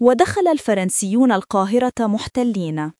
ودخل الفرنسيون القاهرة محتلين.